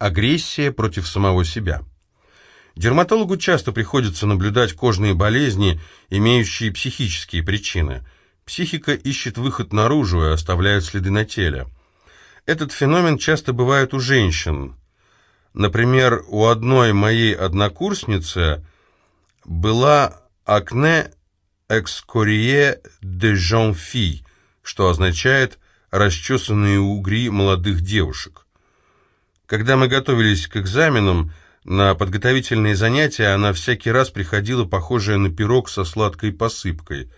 агрессия против самого себя. Дерматологу часто приходится наблюдать кожные болезни, имеющие психические причины. Психика ищет выход наружу и оставляет следы на теле. Этот феномен часто бывает у женщин. Например, у одной моей однокурсницы была акне экскорие де жонфи, что означает «расчесанные угри молодых девушек». Когда мы готовились к экзаменам, на подготовительные занятия она всякий раз приходила похожая на пирог со сладкой посыпкой.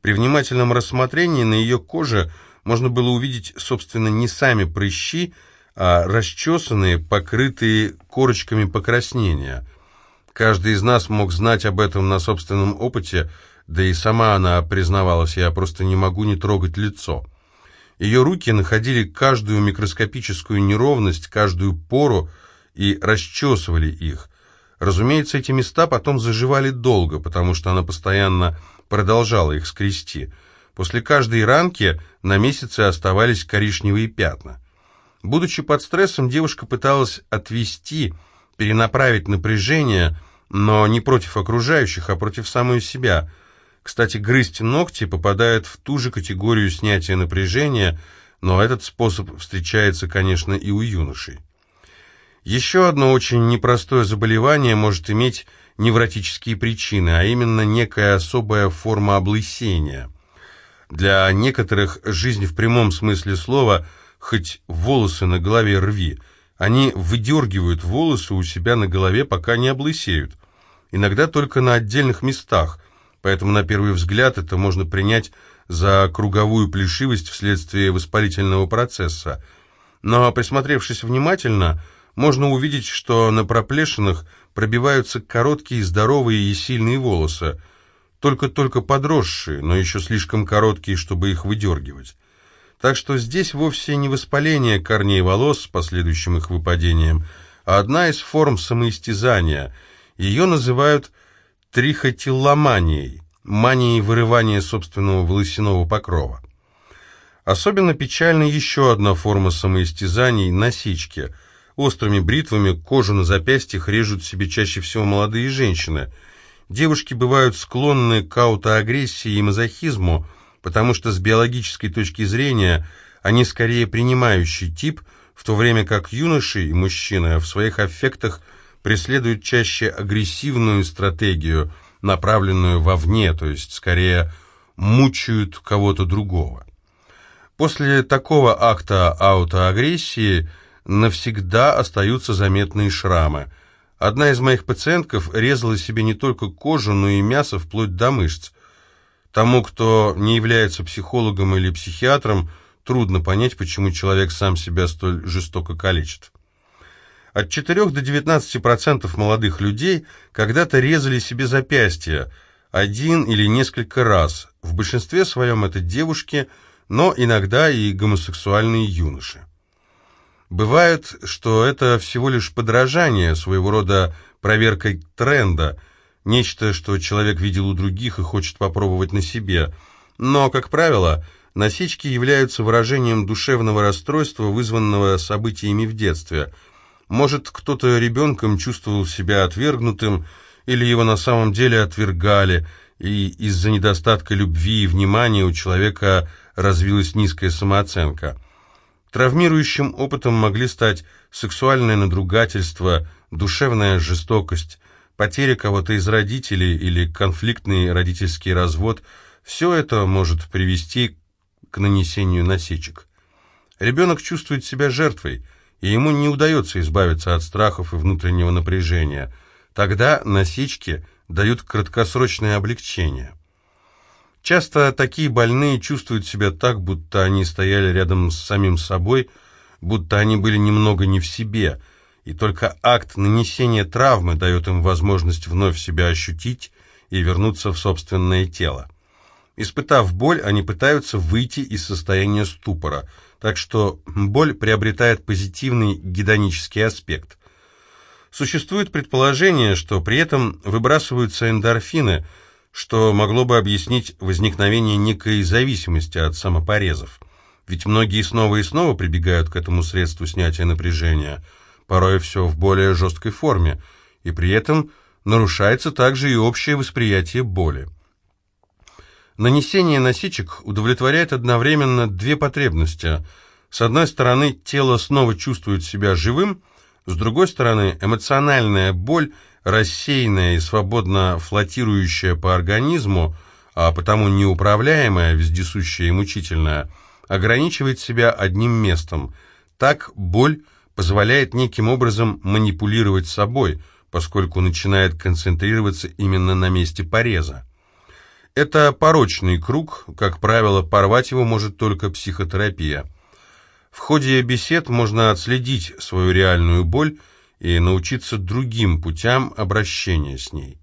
При внимательном рассмотрении на ее коже можно было увидеть, собственно, не сами прыщи, а расчесанные, покрытые корочками покраснения. Каждый из нас мог знать об этом на собственном опыте, да и сама она признавалась, я просто не могу не трогать лицо. Ее руки находили каждую микроскопическую неровность, каждую пору и расчесывали их. Разумеется, эти места потом заживали долго, потому что она постоянно продолжала их скрести. После каждой ранки на месяце оставались коричневые пятна. Будучи под стрессом, девушка пыталась отвести, перенаправить напряжение, но не против окружающих, а против самой себя. Кстати, грызть ногти попадает в ту же категорию снятия напряжения, но этот способ встречается, конечно, и у юношей. Еще одно очень непростое заболевание может иметь невротические причины, а именно некая особая форма облысения. Для некоторых жизнь в прямом смысле слова – хоть волосы на голове рви. Они выдергивают волосы у себя на голове, пока не облысеют. Иногда только на отдельных местах, поэтому на первый взгляд это можно принять за круговую плешивость вследствие воспалительного процесса. Но присмотревшись внимательно, можно увидеть, что на проплешинах пробиваются короткие, здоровые и сильные волосы, только-только подросшие, но еще слишком короткие, чтобы их выдергивать. Так что здесь вовсе не воспаление корней волос с последующим их выпадением, а одна из форм самоистязания. Ее называют трихотиломанией, манией вырывания собственного волосяного покрова. Особенно печальна еще одна форма самоистязаний – насечки. Острыми бритвами кожу на запястьях режут себе чаще всего молодые женщины. Девушки бывают склонны к аутоагрессии и мазохизму – потому что с биологической точки зрения они скорее принимающий тип, в то время как юноши и мужчины в своих аффектах преследуют чаще агрессивную стратегию, направленную вовне, то есть скорее мучают кого-то другого. После такого акта аутоагрессии навсегда остаются заметные шрамы. Одна из моих пациентков резала себе не только кожу, но и мясо вплоть до мышц. Тому, кто не является психологом или психиатром, трудно понять, почему человек сам себя столь жестоко калечит. От 4 до 19% молодых людей когда-то резали себе запястья один или несколько раз. В большинстве своем это девушки, но иногда и гомосексуальные юноши. Бывает, что это всего лишь подражание, своего рода проверкой тренда – нечто, что человек видел у других и хочет попробовать на себе. Но, как правило, насечки являются выражением душевного расстройства, вызванного событиями в детстве. Может, кто-то ребенком чувствовал себя отвергнутым, или его на самом деле отвергали, и из-за недостатка любви и внимания у человека развилась низкая самооценка. Травмирующим опытом могли стать сексуальное надругательство, душевная жестокость, потеря кого-то из родителей или конфликтный родительский развод – все это может привести к нанесению насечек. Ребенок чувствует себя жертвой, и ему не удается избавиться от страхов и внутреннего напряжения. Тогда насечки дают краткосрочное облегчение. Часто такие больные чувствуют себя так, будто они стояли рядом с самим собой, будто они были немного не в себе – и только акт нанесения травмы дает им возможность вновь себя ощутить и вернуться в собственное тело. Испытав боль, они пытаются выйти из состояния ступора, так что боль приобретает позитивный гедонический аспект. Существует предположение, что при этом выбрасываются эндорфины, что могло бы объяснить возникновение некой зависимости от самопорезов. Ведь многие снова и снова прибегают к этому средству снятия напряжения – порой все в более жесткой форме, и при этом нарушается также и общее восприятие боли. Нанесение насечек удовлетворяет одновременно две потребности. С одной стороны, тело снова чувствует себя живым, с другой стороны, эмоциональная боль, рассеянная и свободно флотирующая по организму, а потому неуправляемая, вездесущая и мучительная, ограничивает себя одним местом. Так боль позволяет неким образом манипулировать собой, поскольку начинает концентрироваться именно на месте пореза. Это порочный круг, как правило, порвать его может только психотерапия. В ходе бесед можно отследить свою реальную боль и научиться другим путям обращения с ней.